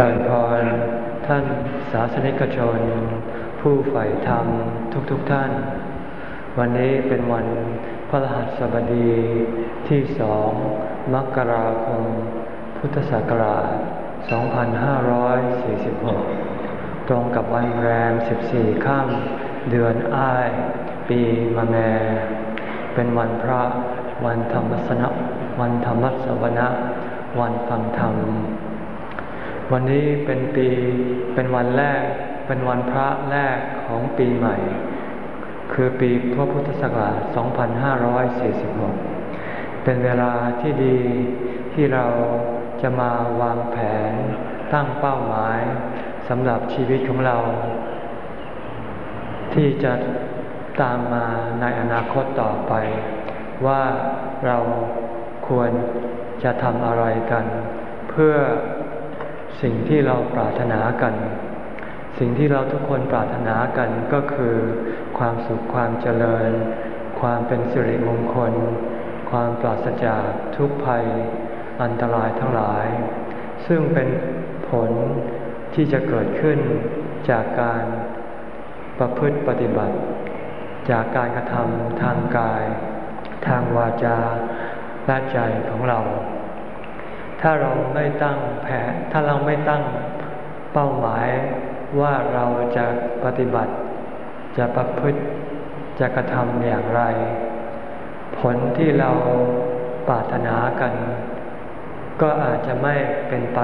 การพรท่านศาสนิกชน ผู้ใฝ่ธรรมทุกๆทท่าน วันนี้เป็นวันพระรหัสบดีที่สองมกราคม พุทธศักราช 2546 ตรงกับวันแรม 14 ค่ำเดือนอ้าย ปีมะแม เป็นวันพระวันธรรมสนะวันธรรมสวนะ วันฟังธรรม วันนี้เป็นปีเป็นวันแรก เป็นวันพระแรกของปีใหม่ คือปีพระพุทธศักราช 2546 เป็นเวลาที่ดีที่เราจะมาวางแผนตั้งเป้าหมายสำหรับชีวิตของเรา ที่จะตามมาในอนาคตต่อไป ว่าเราควรจะทำอะไรกัน เพื่อ สิ่งที่เราปรารถนากัน สิ่งที่เราทุกคนปรารถนากันก็คือ ความสุขความเจริญ ความเป็นสิริมงคล ความปราศจากทุกภัย อันตรายทั้งหลาย ซึ่งเป็นผลที่จะเกิดขึ้นจากการประพฤติปฏิบัติ จากการกระทำทางกาย ทางวาจาและใจของเรา ถ้าเราไม่ตั้งแผนถ้าเราไม่ตั้งเป้าหมายว่าเราจะปฏิบัติ จะประพฤติจะกระทำอย่างไร ผลที่เราปรารถนากัน ก็อาจจะไม่เป็นไป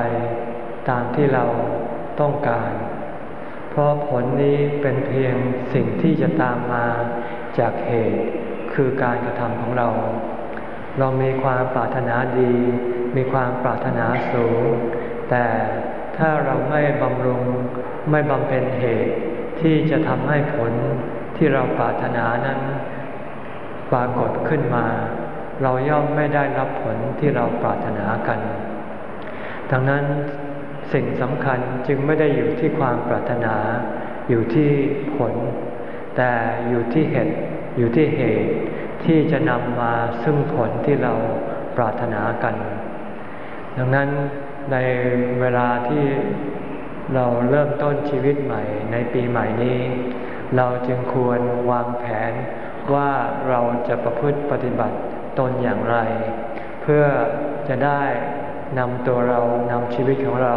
ตามที่เราต้องการ เพราะผลนี้เป็นเพียงสิ่งที่จะตามมาจากเหตุคือการกระทำของเรา เรามีความปรารถนาดี มีความปรารถนาสูง แต่ถ้าเราไม่บำรุงไม่บำเพ็ญเหตุที่จะทำให้ผลที่เราปรารถนานั้นปรากฏขึ้นมา เราย่อมไม่ได้รับผลที่เราปรารถนากัน ดังนั้นสิ่งสำคัญจึงไม่ได้อยู่ที่ความปรารถนา อยู่ที่ผล แต่อยู่ที่เหตุอยู่ที่เหตุที่จะนำมาซึ่งผลที่เราปรารถนากัน ดังนั้นในเวลาที่เราเริ่มต้นชีวิตใหม่ในปีใหม่นี้ เราจึงควรวางแผนว่าเราจะประพฤติปฏิบัติตนอย่างไร เพื่อจะได้นำตัวเรานำชีวิตของเรา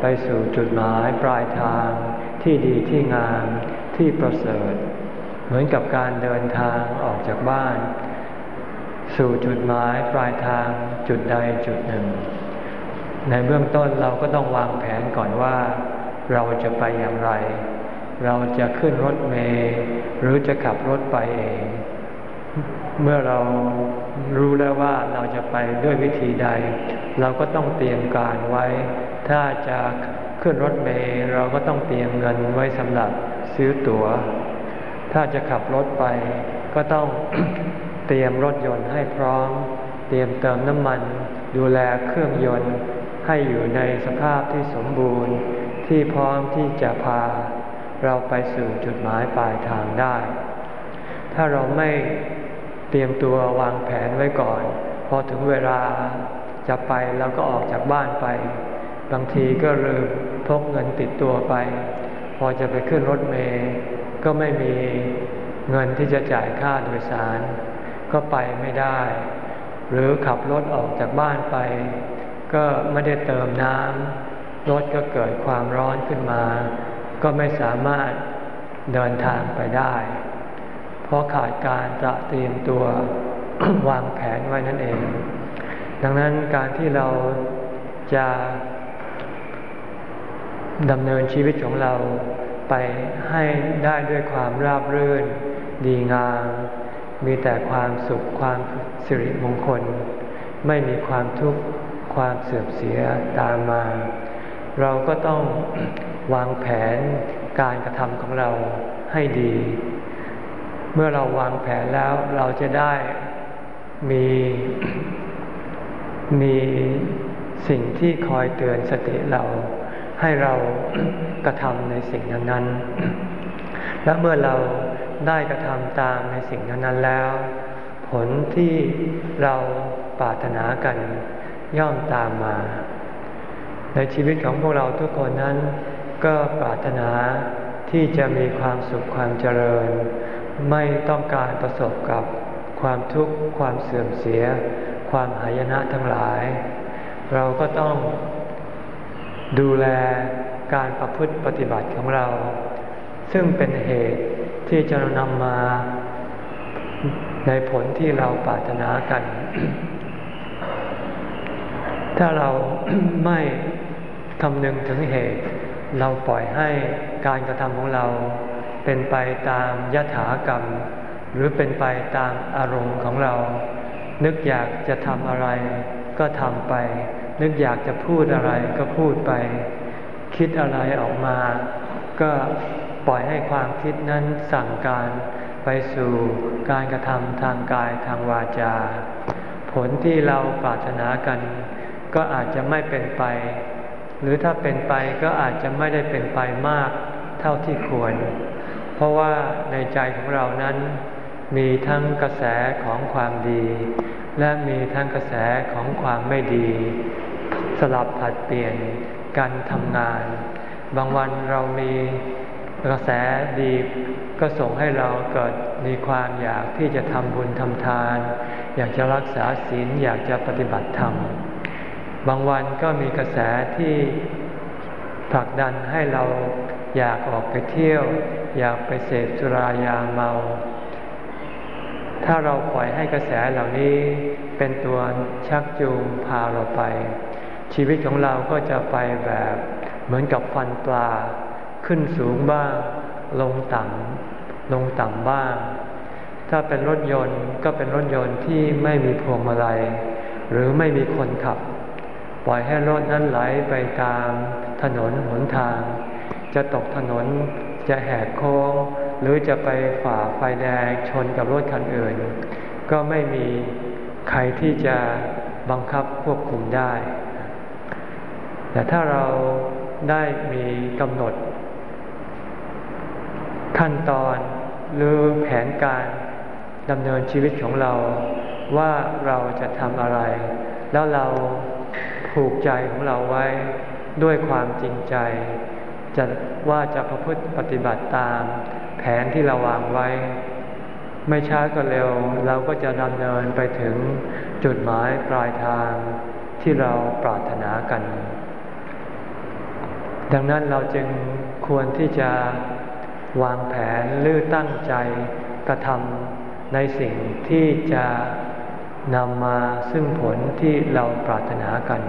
ไปสู่จุดหมายปลายทางที่ดีที่งามที่ประเสริฐ เหมือนกับการเดินทางออกจากบ้าน สู่จุดหมายปลายทางจุดใดจุดหนึ่ง ในเบื้องต้นเราก็ต้องวางแผนก่อนว่า เราจะไปอย่างไร เราจะขึ้นรถเมล์หรือจะขับรถไปเอง เมื่อเรารู้แล้วว่าเราจะไปด้วยวิธีใด เราก็ต้องเตรียมการไว้ ถ้าจะขึ้นรถเมล์เราก็ต้องเตรียมเงินไว้สำหรับซื้อตัว๋ว ถ้าจะขับรถไป ก็ต้องเตรียมรถยนต์ให้พร้อม เตรียมเติมน้ำมัน ดูแลเครื่องยนต์ ให้อยู่ในสภาพที่สมบูรณ์ที่พร้อมที่จะพาเราไปสู่จุดหมายปลายทางได้ ถ้าเราไม่เตรียมตัววางแผนไว้ก่อน พอถึงเวลาจะไปเราก็ออกจากบ้านไป บางทีก็ลืมพกเงินติดตัวไป พอจะไปขึ้นรถเมล์ก็ไม่มีเงินที่จะจ่ายค่าโดยสาร ก็ไปไม่ได้ หรือขับรถออกจากบ้านไป ก็ไม่ได้เติมน้ำรถก็เกิดความร้อนขึ้นมา ก็ไม่สามารถเดินทางไปได้ เพราะขาดการตระเตรียมตัววางแผนไว้นั่นเอง ดังนั้นการที่เราจะดำเนินชีวิตของเราไปให้ได้ด้วยความราบรื่น ดีงาม มีแต่ความสุขความสิริมงคล ไม่มีความทุกข์ ความเสื่อมเสียตามมา เราก็ต้องวางแผนการกระทำของเราให้ดี เมื่อเราวางแผนแล้วเราจะได้มีมีสิ่งที่คอยเตือนสติเราให้เรากระทำในสิ่งนั้นๆ และเมื่อเราได้กระทำตามในสิ่งนั้นๆแล้ว ผลที่เราปรารถนากัน ย่อมตามมา ในชีวิตของพวกเราทุกคนนั้น ก็ปรารถนาที่จะมีความสุขความเจริญ ไม่ต้องการประสบกับความทุกข์ความเสื่อมเสีย ความหายนะทั้งหลาย เราก็ต้องดูแลการประพฤติปฏิบัติของเรา ซึ่งเป็นเหตุที่จะนำมาในผลที่เราปรารถนากัน ถ้าเราไม่คำนึงถึงเหตุ เราปล่อยให้การกระทำของเราเป็นไปตามยถากรรม หรือเป็นไปตามอารมณ์ของเรา นึกอยากจะทำอะไรก็ทำไป นึกอยากจะพูดอะไรก็พูดไป คิดอะไรออกมา ก็ปล่อยให้ความคิดนั้นสั่งการไปสู่การกระทำทางกายทางวาจา ผลที่เราปรารถนากัน ก็อาจจะไม่เป็นไป หรือถ้าเป็นไปก็อาจจะไม่ได้เป็นไปมากเท่าที่ควร เพราะว่าในใจของเรานั้น มีทั้งกระแสของความดี และมีทั้งกระแสของความไม่ดี สลับผัดเปลี่ยนกันทำงาน บางวันเรามีกระแสดีก็ส่งให้เราเกิดมีความอยากที่จะทำบุญทำทาน อยากจะรักษาศีลอยากจะปฏิบัติธรรม บางวันก็มีกระแสที่ผลักดันให้เราอยากออกไปเที่ยว อยากไปเสพสุรายาเมา ถ้าเราปล่อยให้กระแสเหล่านี้เป็นตัวชักจูงพาเราไป ชีวิตของเราก็จะไปแบบเหมือนกับฟันปลา ขึ้นสูงบ้าง ลงต่ำลงต่ำบ้าง ถ้าเป็นรถยนต์ก็เป็นรถยนต์ที่ไม่มีพวงมาลัย หรือไม่มีคนขับ ปล่อยให้รถนั้นไหลไปตามถนนหนทาง จะตกถนนจะแหกโค้ง หรือจะไปฝ่าไฟแดงชนกับรถคันอื่น ก็ไม่มีใครที่จะบังคับควบคุมได้ แต่ถ้าเราได้มีกำหนด ขั้นตอนหรือแผนการดำเนินชีวิตของเราว่าเราจะทำอะไร แล้วเรา ผูกใจของเราไว้ด้วยความจริงใจ จะว่าจะประพฤติปฏิบัติตาม แผนที่เราวางไว้ ไม่ช้าก็เร็ว เราก็จะดำเนินไปถึงจุดหมายปลายทางที่เราปรารถนากัน ดังนั้นเราจึงควรที่จะวางแผนหรือตั้งใจกระทำในสิ่งที่จะ นำมาซึ่งผลที่เราปรารถนากัน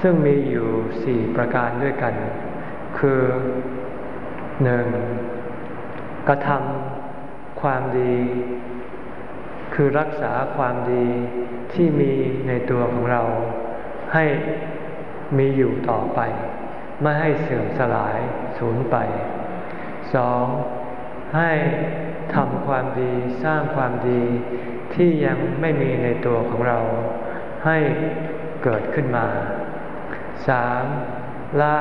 ซึ่งมีอยู่สี่ประการด้วยกัน คือหนึ่งกระทำความดี คือรักษาความดีที่มีในตัวของเรา ให้มีอยู่ต่อไป ไม่ให้เสื่อมสลายสูญไปสองให้ทำความดีสร้างความดี ที่ยังไม่มีในตัวของเราให้เกิดขึ้นมาสามละ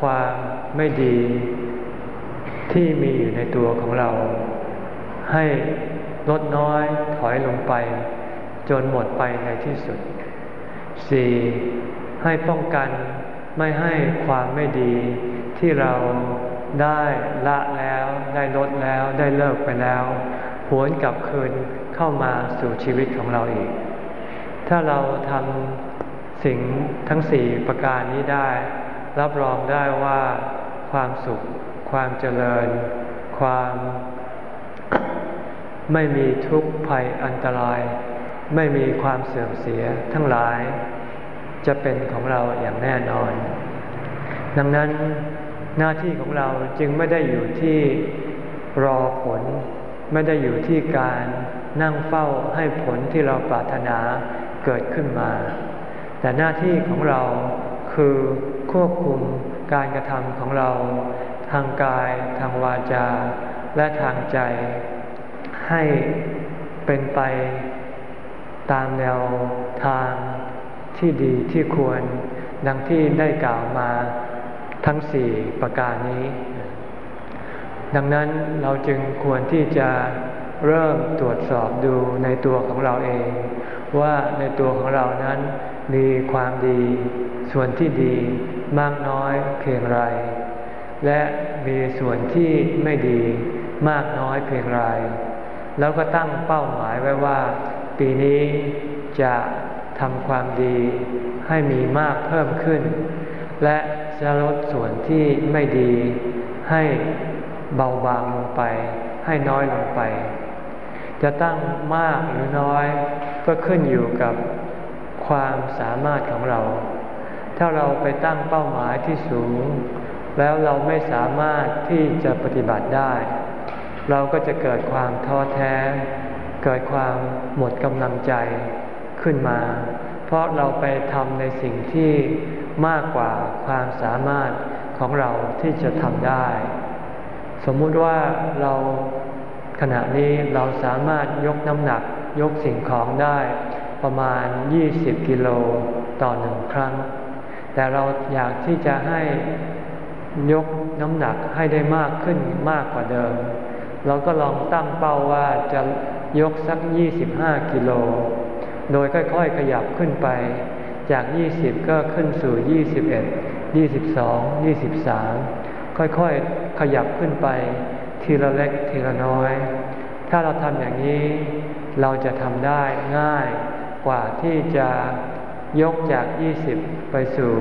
ความไม่ดี ที่มีอยู่ในตัวของเรา ให้ลดน้อยถอยลงไป จนหมดไปในที่สุดสี่ให้ป้องกันไม่ให้ความไม่ดีที่เราได้ละแล้ว ได้ลดแล้วได้เลิกไปแล้ว หวนกลับคืน เข้ามาสู่ชีวิตของเราอีก ถ้าเราทำสิ่งทั้งสี่ประการนี้ได้ รับรองได้ว่าความสุข ความเจริญ ความไม่มีทุกข์ภัยอันตราย ไม่มีความเสื่อมเสียทั้งหลายจะเป็นของเราอย่างแน่นอน ดังนั้นหน้าที่ของเราจึงไม่ได้อยู่ที่รอผล ไม่ได้อยู่ที่การ นั่งเฝ้าให้ผลที่เราปรารถนาเกิดขึ้นมา แต่หน้าที่ของเราคือควบคุมการกระทำของเรา ทางกาย ทางวาจา และทางใจ ให้เป็นไปตามแนวทางที่ดีที่ควร ดังที่ได้กล่าวมาทั้งสี่ประการนี้ ดังนั้นเราจึงควรที่จะ เริ่มตรวจสอบดูในตัวของเราเอง ว่าในตัวของเรานั้นมีความดี ส่วนที่ดีมากน้อยเพียงไร และมีส่วนที่ไม่ดีมากน้อยเพียงไร แล้วก็ตั้งเป้าหมายไว้ว่า ปีนี้จะทำความดีให้มีมากเพิ่มขึ้น และจะลดส่วนที่ไม่ดีให้เบาบางลงไป ให้น้อยลงไป จะตั้งมากหรือน้อย ก็ขึ้นอยู่กับความสามารถของเรา ถ้าเราไปตั้งเป้าหมายที่สูง แล้วเราไม่สามารถที่จะปฏิบัติได้ เราก็จะเกิดความท้อแท้ เกิดความหมดกำลังใจขึ้นมา เพราะเราไปทำในสิ่งที่มากกว่าความสามารถของเราที่จะทำได้ สมมุติว่าเรา ขณะนี้เราสามารถยกน้ำหนักยกสิ่งของได้ประมาณ 20 กิโลต่อหนึ่งครั้ง แต่เราอยากที่จะให้ยกน้ำหนักให้ได้มากขึ้นมากกว่าเดิม เราก็ลองตั้งเป้าว่าจะยกสัก 25 กิโล โดยค่อยๆ ขยับขึ้นไป จาก 20 ก็ขึ้นสู่ 21 22 23 ค่อยๆ ขยับขึ้นไป ทีละเล็กทีละน้อย ถ้าเราทำอย่างนี้เราจะทำได้ง่ายกว่าที่จะยกจาก 20 ไปสู่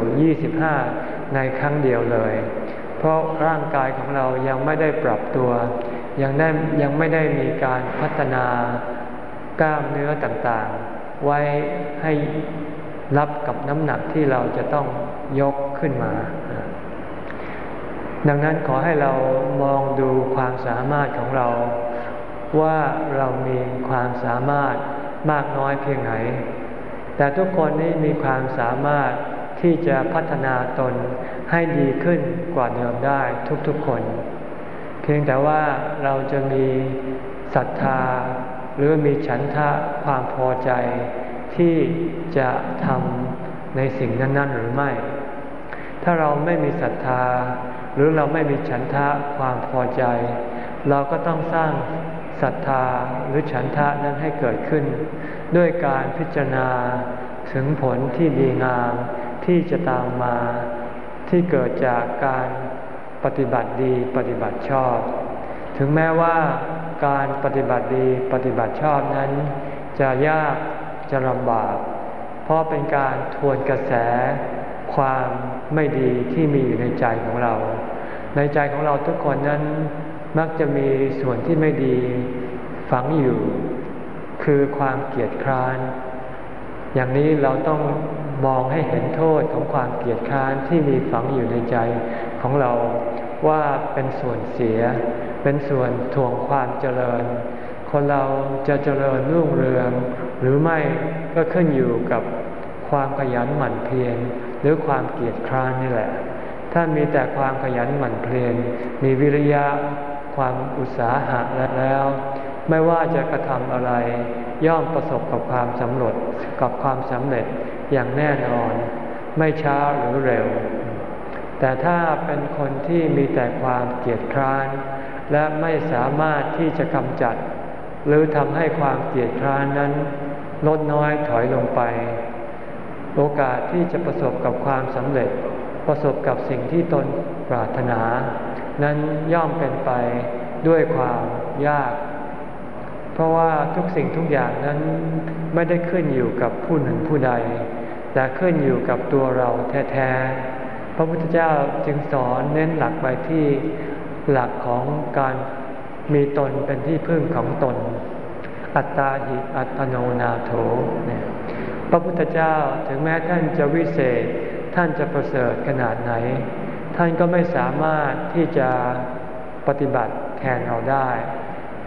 25 ในครั้งเดียวเลย เพราะร่างกายของเรายังไม่ได้ปรับตัว ยังได้ยังไม่ได้มีการพัฒนากล้ามเนื้อต่างๆ ไว้ให้รับกับน้ำหนักที่เราจะต้องยกขึ้นมา ดังนั้นขอให้เรามองดูความสามารถของเรา ว่าเรามีความสามารถมากน้อยเพียงไหน แต่ทุกคนนี้มีความสามารถที่จะพัฒนาตนให้ดีขึ้นกว่าเดิมได้ทุกๆคน เพียงแต่ว่าเราจะมีศรัทธา หรือมีฉันทะความพอใจ ที่จะทำในสิ่งนั้น ๆ หรือไม่ ถ้าเราไม่มีศรัทธา หรือเราไม่มีฉันทะความพอใจ เราก็ต้องสร้างศรัทธาหรือฉันทะนั้นให้เกิดขึ้น ด้วยการพิจารณาถึงผลที่ดีงามที่จะตามมา ที่เกิดจากการปฏิบัติดีปฏิบัติชอบ ถึงแม้ว่าการปฏิบัติดีปฏิบัติชอบนั้น จะยากจะลำบาก เพราะเป็นการทวนกระแส ความไม่ดีที่มีอยู่ในใจของเรา ในใจของเราทุกคนนั้นมักจะมีส่วนที่ไม่ดีฝังอยู่ คือความเกลียดคร้าน อย่างนี้เราต้องมองให้เห็นโทษของความเกลียดคร้านที่มีฝังอยู่ในใจของเราว่าเป็นส่วนเสีย เป็นส่วนถ่วงความเจริญ คนเราจะเจริญรุ่งเรือง หรือไม่ก็ขึ้นอยู่กับความขยันหมั่นเพียร หรือความเกียจคร้านนี่แหละ ถ้ามีแต่ความขยันหมั่นเพียรมีวิริยะความอุตสาหะแล้ว ไม่ว่าจะกระทำอะไร ย่อมประสบกับความสำเร็จกับความสำเร็จอย่างแน่นอน ไม่ช้าหรือเร็ว แต่ถ้าเป็นคนที่มีแต่ความเกียจคร้าน และไม่สามารถที่จะกำจัด หรือทำให้ความเกียจคร้านนั้นลดน้อยถอยลงไป โอกาสที่จะประสบกับความสำเร็จ ประสบกับสิ่งที่ตนปรารถนา นั้นย่อมเป็นไปด้วยความยาก เพราะว่าทุกสิ่งทุกอย่างนั้นไม่ได้ขึ้นอยู่กับผู้หนึ่งผู้ใด แต่ขึ้นอยู่กับตัวเราแท้ๆ พระพุทธเจ้าจึงสอนเน้นหลักไปที่หลักของการมีตนเป็นที่พึ่งของตน อัตตาหิอัตโนนาโถเนี่ย พระพุทธเจ้าถึงแม้ท่านจะวิเศษ ท่านจะประเสริฐขนาดไหน ท่านก็ไม่สามารถที่จะปฏิบัติแทนเราได้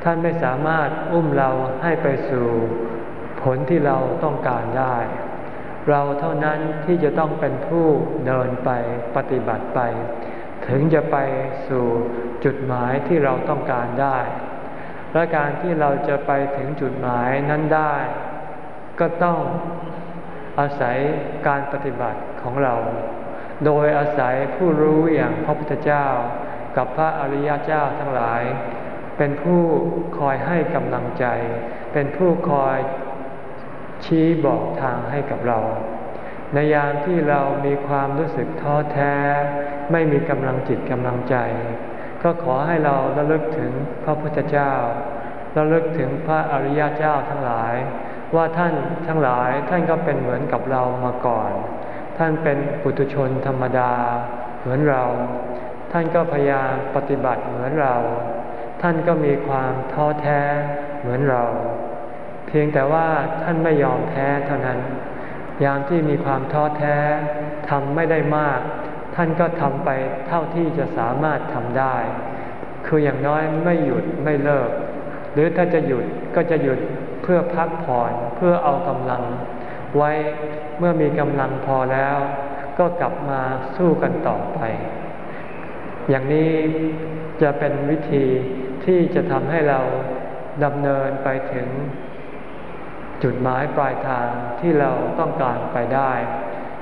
ท่านไม่สามารถอุ้มเราให้ไปสู่ผลที่เราต้องการได้ เราเท่านั้นที่จะต้องเป็นผู้เดินไปปฏิบัติไป ถึงจะไปสู่จุดหมายที่เราต้องการได้ และการที่เราจะไปถึงจุดหมายนั้นได้ ก็ต้อง อาศัยการปฏิบัติของเรา โดยอาศัยผู้รู้อย่างพระพุทธเจ้า กับพระอริยเจ้าทั้งหลาย เป็นผู้คอยให้กำลังใจ เป็นผู้คอยชี้บอกทางให้กับเรา ในยามที่เรามีความรู้สึกท้อแท้ ไม่มีกำลังจิตกำลังใจ ก็ขอให้เราระลึกถึงพระพุทธเจ้าระลึกถึงพระอริยเจ้าทั้งหลาย ว่าท่านทั้งหลายท่านก็เป็นเหมือนกับเรามาก่อน ท่านเป็นปุถุชนธรรมดาเหมือนเรา ท่านก็พยายามปฏิบัติเหมือนเรา ท่านก็มีความท้อแท้เหมือนเรา เพียงแต่ว่าท่านไม่ยอมแพ้เท่านั้น ยามที่มีความท้อแท้ทำไม่ได้มาก ท่านก็ทำไปเท่าที่จะสามารถทำได้ คืออย่างน้อยไม่หยุดไม่เลิก หรือถ้าจะหยุดก็จะหยุด เพื่อพักผ่อนเพื่อเอากำลัง ไว้เมื่อมีกำลังพอแล้ว ก็กลับมาสู้กันต่อไป อย่างนี้จะเป็นวิธีที่จะทำให้เราดำเนินไปถึง จุดหมายปลายทางที่เราต้องการไปได้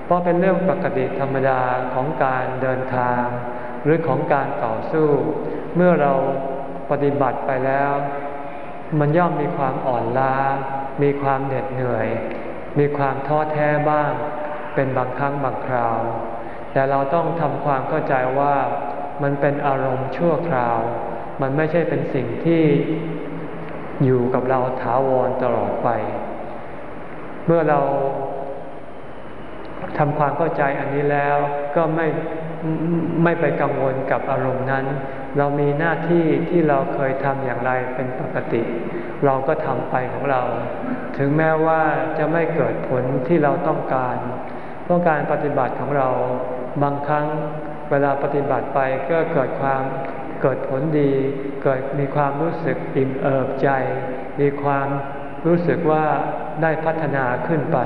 เพราะเป็นเรื่องปกติธรรมดาของการเดินทาง หรือของการต่อสู้ เมื่อเราปฏิบัติไปแล้ว มันย่อมมีความอ่อนล้า มีความเหน็ดเหนื่อย มีความท้อแท้บ้าง เป็นบางครั้งบางคราว แต่เราต้องทำความเข้าใจว่ามันเป็นอารมณ์ชั่วคราว มันไม่ใช่เป็นสิ่งที่อยู่กับเราถาวรตลอดไป เมื่อเราทำความเข้าใจอันนี้แล้วก็ไม่ไม่ไปกังวลกับอารมณ์นั้น เรามีหน้าที่ที่เราเคยทำอย่างไรเป็นปกติ เราก็ทำไปของเรา ถึงแม้ว่าจะไม่เกิดผลที่เราต้องการเพราะการปฏิบัติของเราบางครั้งเวลาปฏิบัติไปก็เกิดความเกิดผลดี เกิดมีความรู้สึกอิ่มเอิบใจ มีความรู้สึกว่าได้พัฒนาขึ้นไป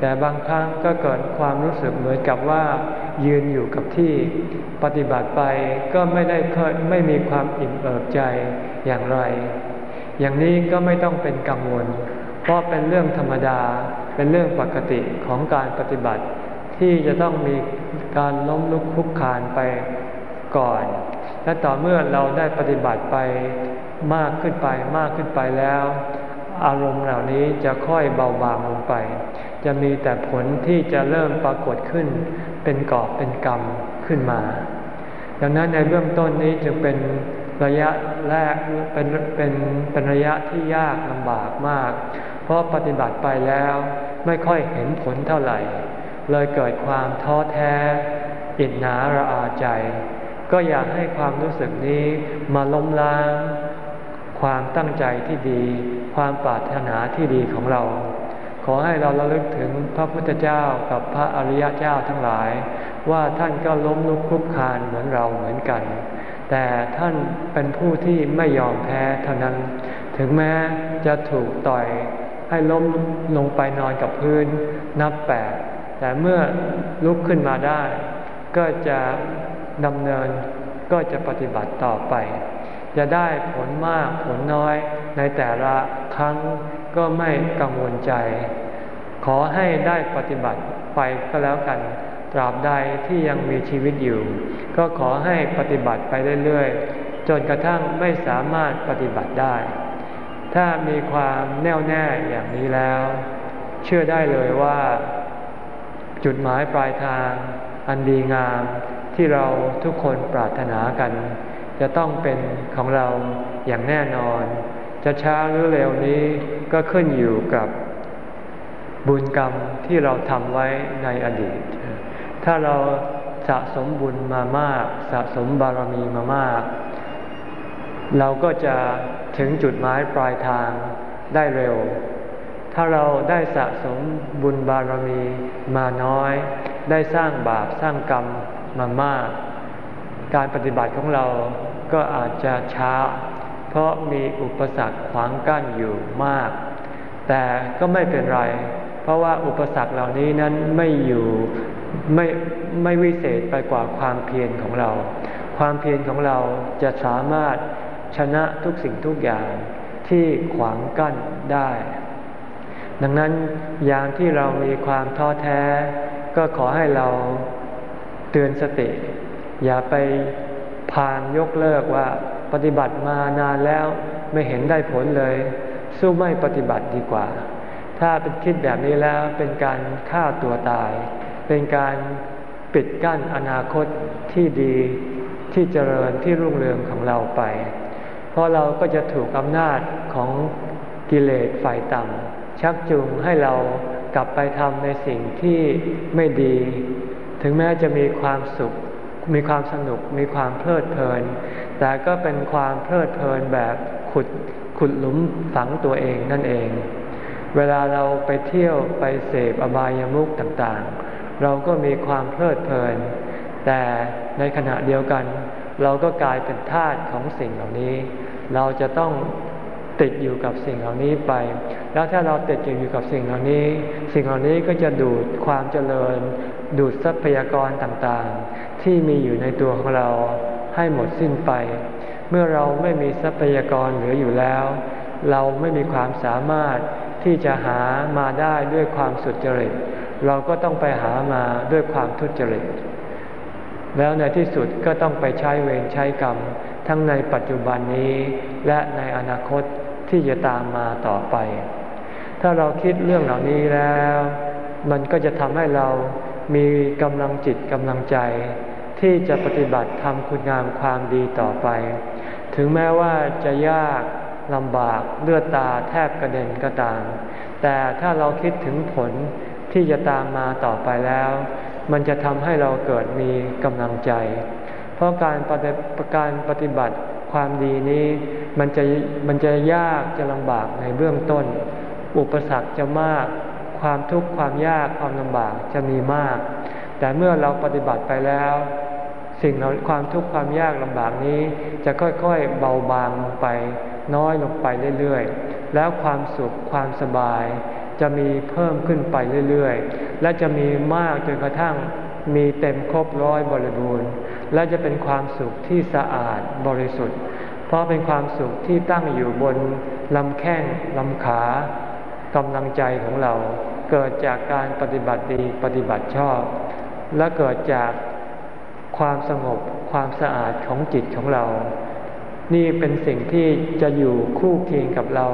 แต่บางครั้งก็เกิดความรู้สึกเหมือนกับว่า ยืนอยู่กับที่ปฏิบัติไปก็ไม่ได้ไม่มีความอิ่มเอิบใจอย่างไร อย่างนี้ก็ไม่ต้องเป็นกังวล เพราะเป็นเรื่องธรรมดา เป็นเรื่องปกติของการปฏิบัติ ที่จะต้องมีการล้มลุกคลุกคานไปก่อน และต่อเมื่อเราได้ปฏิบัติไปมากขึ้นไปมากขึ้นไปแล้ว อารมณ์เหล่านี้จะค่อยเบาบางลงไป จะมีแต่ผลที่จะเริ่มปรากฏขึ้น เป็นกอบเป็นกรรมขึ้นมา ดังนั้นในเบื้องต้นนี้จึงเป็นระยะแรกเป็นเป็นเป็นระยะที่ยากลำบากมาก เพราะปฏิบัติไปแล้วไม่ค่อยเห็นผลเท่าไหร่ เลยเกิดความท้อแท้อิจนาระอาใจ ก็อยากให้ความรู้สึกนี้มาล้มล้าง ความตั้งใจที่ดี ความปรารถนาที่ดีของเรา ขอให้เราระลึกถึงพระพุทธเจ้ากับพระอริยเจ้าทั้งหลาย ว่าท่านก็ล้มลุกคลุกคานเหมือนเราเหมือนกัน แต่ท่านเป็นผู้ที่ไม่ยอมแพ้เท่านั้น ถึงแม้จะถูกต่อยให้ล้มลงไปนอนกับพื้นนับแปดแต่เมื่อลุกขึ้นมาได้ ก็จะดำเนินก็จะปฏิบัติต่อไป จะได้ผลมากผลน้อยในแต่ละครั้ง ก็ไม่กังวลใจ ขอให้ได้ปฏิบัติไปก็แล้วกัน ตราบใดที่ยังมีชีวิตอยู่ ก็ขอให้ปฏิบัติไปเรื่อยๆ จนกระทั่งไม่สามารถปฏิบัติได้ ถ้ามีความแน่วแน่อย่างนี้แล้ว เชื่อได้เลยว่า จุดหมายปลายทาง อันดีงามที่เราทุกคนปรารถนากัน จะต้องเป็นของเราอย่างแน่นอน จะช้าหรือเร็วนี้ ก็ขึ้นอยู่กับบุญกรรมที่เราทำไว้ในอดีต ถ้าเราสะสมบุญมามาก สะสมบารมีมามาก เราก็จะถึงจุดหมายปลายทางได้เร็ว ถ้าเราได้สะสมบุญบารมีมาน้อย ได้สร้างบาปสร้างกรรมมามาก การปฏิบัติของเราก็อาจจะช้า เพราะมีอุปสรรคขวางกั้นอยู่มาก แต่ก็ไม่เป็นไร เพราะว่าอุปสรรคเหล่านี้นั้นไม่อยู่ไม่ไม่วิเศษไปกว่าความเพียรของเรา ความเพียรของเราจะสามารถชนะทุกสิ่งทุกอย่างที่ขวางกั้นได้ ดังนั้นยามที่เรามีความท้อแท้ ก็ขอให้เราเตือนสติ อย่าไปพานยกเลิกว่า ปฏิบัติมานานแล้วไม่เห็นได้ผลเลย สู้ไม่ปฏิบัติดีกว่า ถ้าเป็นคิดแบบนี้แล้วเป็นการฆ่าตัวตาย เป็นการปิดกั้นอนาคตที่ดีที่เจริญที่รุ่งเรืองของเราไป เพราะเราก็จะถูกอำนาจของกิเลสฝ่ายต่ำชักจูงให้เรากลับไปทำในสิ่งที่ไม่ดี ถึงแม้จะมีความสุข มีความสนุก มีความเพลิดเพลิน แต่ก็เป็นความเพลิดเพลินแบบขุดขุดหลุมฝังตัวเองนั่นเอง เวลาเราไปเที่ยวไปเสพอบายามุขต่างๆ เราก็มีความเพลิดเพลิน แต่ในขณะเดียวกัน เราก็กลายเป็นทาสของสิ่งเหล่านี้ เราจะต้องติดอยู่กับสิ่งเหล่านี้ไป แล้วถ้าเราติดอยู่กับสิ่งเหล่านี้ สิ่งเหล่านี้ก็จะดูดความเจริญ ดูดทรัพยากรต่างๆ ที่มีอยู่ในตัวของเรา ให้หมดสิ้นไป เมื่อเราไม่มีทรัพยากรเหลืออยู่แล้ว เราไม่มีความสามารถที่จะหามาได้ด้วยความสุจริต เราก็ต้องไปหามาด้วยความทุจริต แล้วในที่สุดก็ต้องไปใช้เวรใช้กรรม ทั้งในปัจจุบันนี้และในอนาคตที่จะตามมาต่อไป ถ้าเราคิดเรื่องเหล่านี้แล้ว มันก็จะทำให้เรามีกำลังจิตกำลังใจ ที่จะปฏิบัติทำคุณงามความดีต่อไป ถึงแม้ว่าจะยากลำบากเลือดตาแทบกระเด็นก็ตาม แต่ถ้าเราคิดถึงผลที่จะตามมาต่อไปแล้ว มันจะทำให้เราเกิดมีกำลังใจ เพราะการปฏิการปฏิบัติความดีนี้มันจะมันจะยากจะลำบากในเบื้องต้น อุปสรรคจะมาก ความทุกข์ความยากความลำบากจะมีมาก แต่เมื่อเราปฏิบัติไปแล้ว สิ่งความทุกข์ความยากลำบากนี้ จะค่อยๆเบาบางลงไป น้อยลงไปเรื่อยๆ แล้วความสุขความสบาย จะมีเพิ่มขึ้นไปเรื่อยๆ และจะมีมากจนกระทั่งมีเต็มครบร้อยบริบูรณ์ และจะเป็นความสุขที่สะอาดบริสุทธิ์ เพราะเป็นความสุขที่ตั้งอยู่บนลำแข้งลำขากำลังใจของเรา เกิดจากการปฏิบัติดีปฏิบัติชอบ และเกิดจาก ความสงบความสะอาดของจิตของเรา นี่เป็นสิ่งที่จะอยู่คู่เคียงกับเรา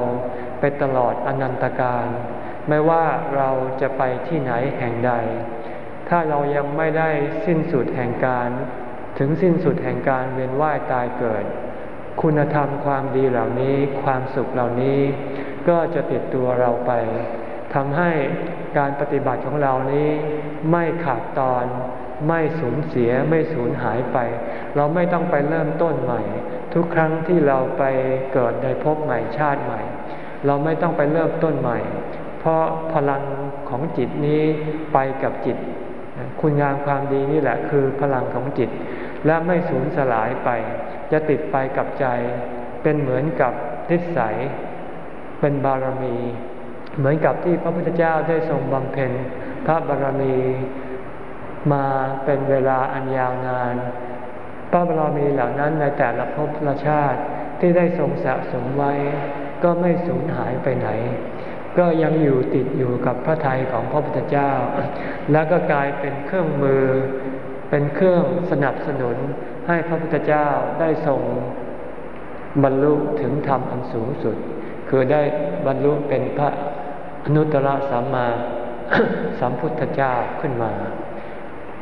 ไปตลอดอนันตการ ไม่ว่าเราจะไปที่ไหนแห่งใด ถ้าเรายังไม่ได้สิ้นสุดแห่งการ ถึงสิ้นสุดแห่งการเวียนว่ายตายเกิด คุณธรรมความดีเหล่านี้ ความสุขเหล่านี้ ก็จะติดตัวเราไปทำให้การปฏิบัติของเรานี้ไม่ขาดตอน ไม่สูญเสียไม่สูญหายไป เราไม่ต้องไปเริ่มต้นใหม่ ทุกครั้งที่เราไปเกิดในภพใหม่ชาติใหม่ เราไม่ต้องไปเริ่มต้นใหม่ เพราะพลังของจิตนี้ไปกับจิต คุณงามความดีนี่แหละคือพลังของจิต และไม่สูญสลายไป จะติดไปกับใจ เป็นเหมือนกับทิศใสเป็นบารมี เหมือนกับที่พระพุทธเจ้าได้ทรงบำเพ็ญพระบารมี มาเป็นเวลาอันยาวนานพระบารมีเหล่านั้นในแต่ละภพละชาติที่ได้ทรงสะสมไว้ ก็ไม่สูญหายไปไหน ก็ยังอยู่ติดอยู่กับพระทัยของพระพุทธเจ้า แล้วก็กลายเป็นเครื่องมือ เป็นเครื่องสนับสนุนให้พระพุทธเจ้าได้ทรงบรรลุถึงธรรมอันสูงสุด คือได้บรรลุเป็นพระอนุตตรสัมมาสัมพุทธเจ้าขึ้นมา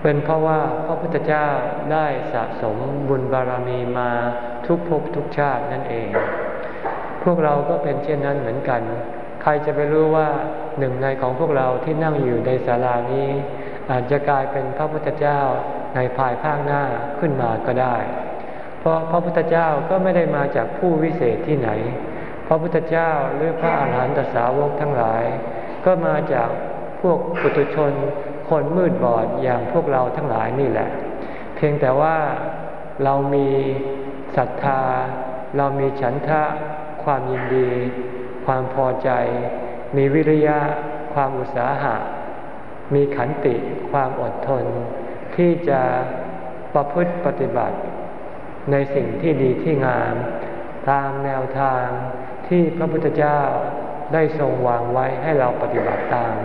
เป็นเพราะว่าพระพุทธเจ้าได้สะสมบุญบารมีมาทุกภพทุกชาตินั่นเอง พวกเราก็เป็นเช่นนั้นเหมือนกัน ใครจะไปรู้ว่าหนึ่งในของพวกเราที่นั่งอยู่ในศาลานี้ อาจจะกลายเป็นพระพุทธเจ้าในภายภาคหน้าขึ้นมาก็ได้ เพราะพระพุทธเจ้าก็ไม่ได้มาจากผู้วิเศษที่ไหน พระพุทธเจ้าหรือพระอาหารหันตสาวกทั้งหลาย ก็มาจากพวกปุถุชน คนมืดบอดอย่างพวกเราทั้งหลายนี่แหละ เพียงแต่ว่าเรามีศรัทธา เรามีฉันทะ ความยินดี ความพอใจ มีวิริยะ ความอุตสาหะ มีขันติความอดทน ที่จะประพฤติปฏิบัติ ในสิ่งที่ดีที่งาม ตามแนวทางที่พระพุทธเจ้าได้ทรงวางไว้ให้เราปฏิบัติตาม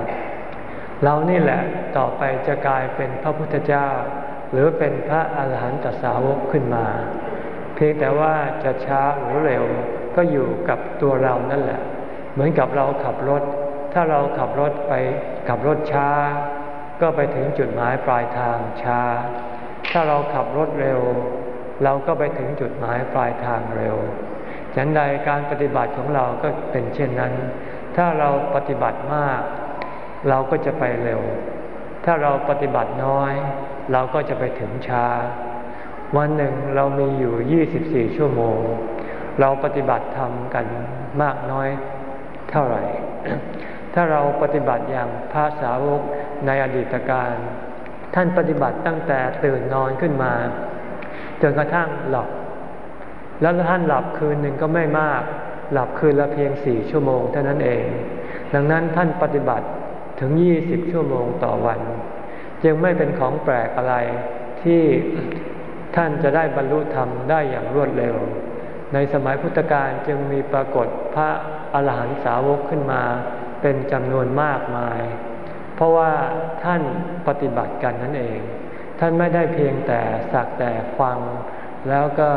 เรานี่แหละต่อไปจะกลายเป็นพระพุทธเจ้า หรือเป็นพระอาหารหันตสาวกขึ้นมา เพียงแต่ว่าจะช้าหรือเร็วก็อยู่กับตัวเรานั่นแหละ เหมือนกับเราขับรถ ถ้าเราขับรถไปขับรถช้า ก็ไปถึงจุดหมายปลายทางช้า ถ้าเราขับรถเร็ว เราก็ไปถึงจุดหมายปลายทางเร็วฉันใดการปฏิบัติของเราก็เป็นเช่นนั้น ถ้าเราปฏิบัติมาก เราก็จะไปเร็ว ถ้าเราปฏิบัติน้อย เราก็จะไปถึงช้า วันหนึ่งเรามีอยู่ 24 ชั่วโมง เราปฏิบัติทำกันมากน้อยเท่าไหร่ ถ้าเราปฏิบัติอย่างพระสาวกในอดีตการ ท่านปฏิบัติตั้งแต่ตื่นนอนขึ้นมา จนกระทั่งหลับ แล้วท่านหลับคืนหนึ่งก็ไม่มาก หลับคืนละเพียงสี่ชั่วโมงเท่านั้นเอง ดังนั้นท่านปฏิบัติ ถึงยี่สิบชั่วโมงต่อวัน จึงไม่เป็นของแปลกอะไรที่ท่านจะได้บรรลุธรรมได้อย่างรวดเร็ว ในสมัยพุทธกาลจึงมีปรากฏพระอาหารหันตสาวกขึ้นมา เป็นจำนวนมากมาย เพราะว่าท่านปฏิบัติกันนั่นเอง ท่านไม่ได้เพียงแต่สักแต่ฟัง แล้วก็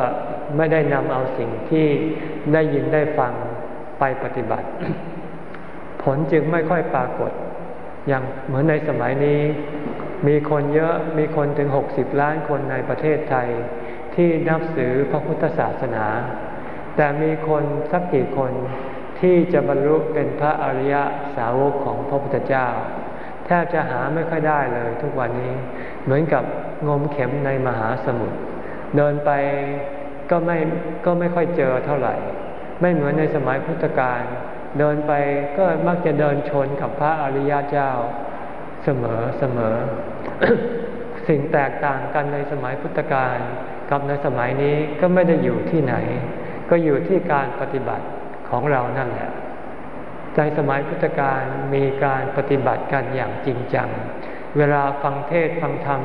ไม่ได้นำเอาสิ่งที่ได้ยินได้ฟังไปปฏิบัติ ผลจึงไม่ค่อยปรากฏ อย่างเหมือนในสมัยนี้มีคนเยอะมีคนถึงหกสิบล้านคนในประเทศไทย ที่นับถือพระพุทธศาสนา แต่มีคนสักกี่คนที่จะบรรลุเป็นพระอริยสาวกของพระพุทธเจ้า แทบจะหาไม่ค่อยได้เลยทุกวันนี้เหมือนกับงมเข็มในมหาสมุทรเดินไปก็ไม่ก็ไม่ค่อยเจอเท่าไหร่ ไม่เหมือนในสมัยพุทธกาล เดินไปก็มักจะเดินชนกับพระอริยเจ้าเสมอเสมอ สิ่งแตกต่างกันในสมัยพุทธกาลกับในสมัยนี้ก็ไม่ได้อยู่ที่ไหน ก็อยู่ที่การปฏิบัติของเรานั่นแหละในสมัยพุทธกาลมีการปฏิบัติกันอย่างจริงจัง เวลาฟังเทศฟังธรรม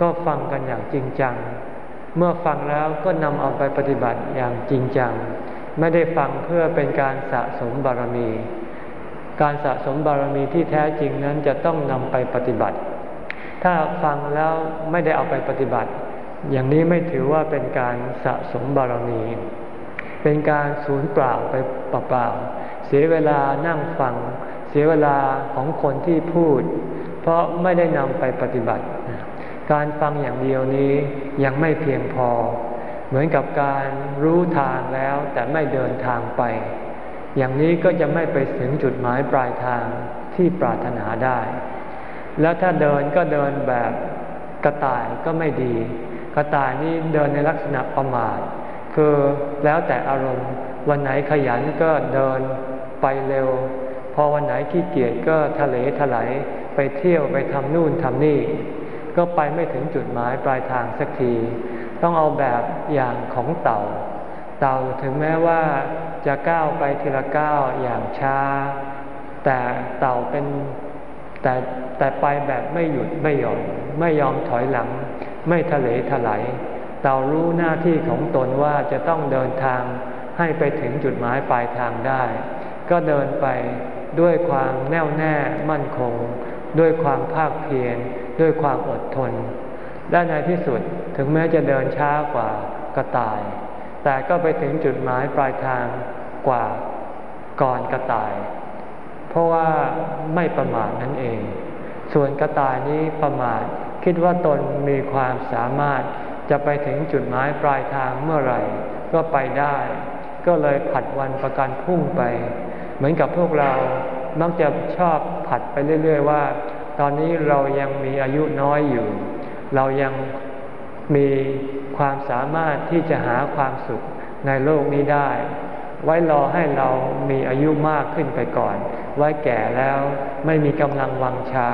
ก็ฟังกันอย่างจริงจัง เมื่อฟังแล้วก็นำเอาไปปฏิบัติอย่างจริงจัง ไม่ได้ฟังเพื่อเป็นการสะสมบารมี การสะสมบารมีที่แท้จริงนั้นจะต้องนำไปปฏิบัติ ถ้าฟังแล้วไม่ได้เอาไปปฏิบัติ อย่างนี้ไม่ถือว่าเป็นการสะสมบารมี เป็นการสูญเปล่าไปเปล่าๆเสียเวลานั่งฟัง เสียเวลาของคนที่พูด เพราะไม่ได้นำไปปฏิบัติ การฟังอย่างเดียวนี้ยังไม่เพียงพอ เหมือนกับการรู้ทางแล้วแต่ไม่เดินทางไป อย่างนี้ก็จะไม่ไปถึงจุดหมายปลายทางที่ปรารถนาได้ แล้วถ้าเดินก็เดินแบบกระต่ายก็ไม่ดี กระต่ายนี่เดินในลักษณะประมาท คือแล้วแต่อารมณ์ วันไหนขยันก็เดินไปเร็ว พอวันไหนขี้เกียจก็ทะเลถลายไปเที่ยวไปทำนู่นทำนี่ ก็ไปไม่ถึงจุดหมายปลายทางสักที ต้องเอาแบบอย่างของเต่า เต่าถึงแม้ว่าจะก้าวไปทีละก้าวอย่างช้า แต่เต่าเป็นแต่แต่ไปแบบไม่หยุดไม่หย่อนไม่ยอมถอยหลัง ไม่ทะเลถลายเรารู้หน้าที่ของตนว่าจะต้องเดินทางให้ไปถึงจุดหมายปลายทางได้ ก็เดินไปด้วยความแน่วแน่มั่นคง ด้วยความภาคเพียรด้วยความอดทน และในที่สุดถึงแม้จะเดินช้ากว่ากระต่าย แต่ก็ไปถึงจุดหมายปลายทางกว่าก่อนกระต่าย เพราะว่าไม่ประมาทนั่นเอง ส่วนกระต่ายนี้ประมาทคิดว่าตนมีความสามารถจะไปถึงจุดหมายปลายทางเมื่อไหร่ ก็ไปได้ ก็เลยผัดวันประกันพรุ่งไป เหมือนกับพวกเรามักจะชอบผัดไปเรื่อย ๆ ว่า ตอนนี้เรายังมีอายุน้อยอยู่ เรายังมีความสามารถที่จะหาความสุขในโลกนี้ได้ ไว้รอให้เรามีอายุมากขึ้นไปก่อน ไว้แก่แล้วไม่มีกำลังวังชา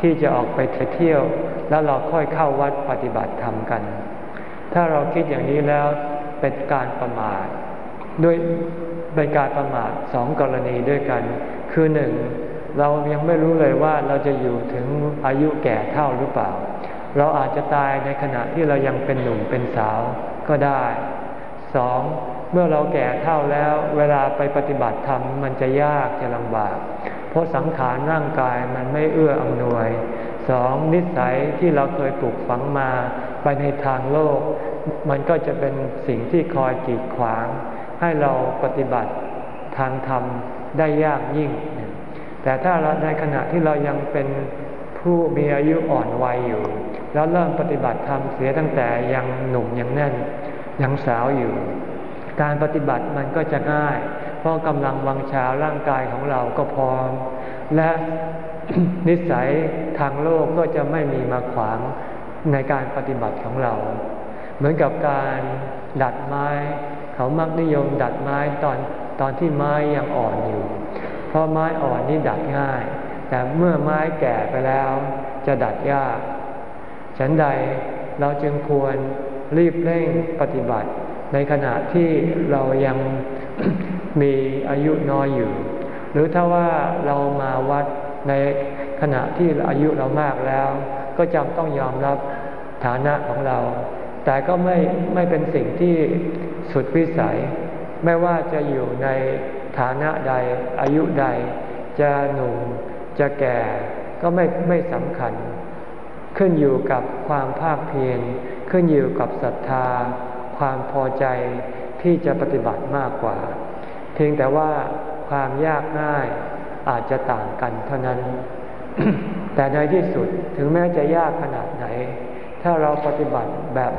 ที่จะออกไปเที่ยว แล้วเราค่อยเข้าวัดปฏิบัติธรรมกัน ถ้าเราคิดอย่างนี้แล้วเป็นการประมาทด้วยเป็นการประมาทสองกรณีด้วยกัน คือหนึ่งเรายังไม่รู้เลยว่าเราจะอยู่ถึงอายุแก่เท่าหรือเปล่า เราอาจจะตายในขณะที่เรายังเป็นหนุ่มเป็นสาวก็ได้สองเมื่อเราแก่เท่าแล้ว เวลาไปปฏิบัติธรรมมันจะยากจะลำบาก เพราะสังขารร่างกายมันไม่เอื้ออำนวยสองนิสัยที่เราเคยปลูกฝังมาไปในทางโลก มันก็จะเป็นสิ่งที่คอยกีดขวาง ให้เราปฏิบัติทางธรรมได้ยากยิ่ง แต่ถ้าเราในขณะที่เรายังเป็นผู้มีอายุอ่อนวัยอยู่ แล้วเริ่มปฏิบัติธรรมเสียตั้งแต่ยังหนุ่มยังแน่นยังสาวอยู่ การปฏิบัติมันก็จะง่าย เพราะกำลังวังชาร่างกายของเราก็พร้อม และนิสัยทางโลกก็จะไม่มีมาขวางในการปฏิบัติของเรา เหมือนกับการดัดไม้ เขามักนิยมดัดไม้ตอนตอนที่ไม้ยังอ่อนอยู่ เพราะไม้อ่อนนี่ดัดง่าย แต่เมื่อไม้แก่ไปแล้วจะดัดยาก ฉันใดเราจึงควรรีบเร่งปฏิบัติ ในขณะที่เรายังมีอายุน้อยอยู่ หรือถ้าว่าเรามาวัดในขณะที่อายุเรามากแล้ว ก็จำต้องยอมรับฐานะของเรา แต่ก็ไม่ไม่เป็นสิ่งที่สุดวิสัย ไม่ว่าจะอยู่ในฐานะใดอายุใด จะหนุ่มจะแก่ก็ไม่ไม่สำคัญ ขึ้นอยู่กับความภาคเพียรขึ้นอยู่กับศรัทธา ความพอใจที่จะปฏิบัติมากกว่า เพียงแต่ว่าความยากง่ายอาจจะต่างกันเท่านั้น แต่ในที่สุดถึงแม้จะยากขนาดไหน ถ้าเราปฏิบัติแบบ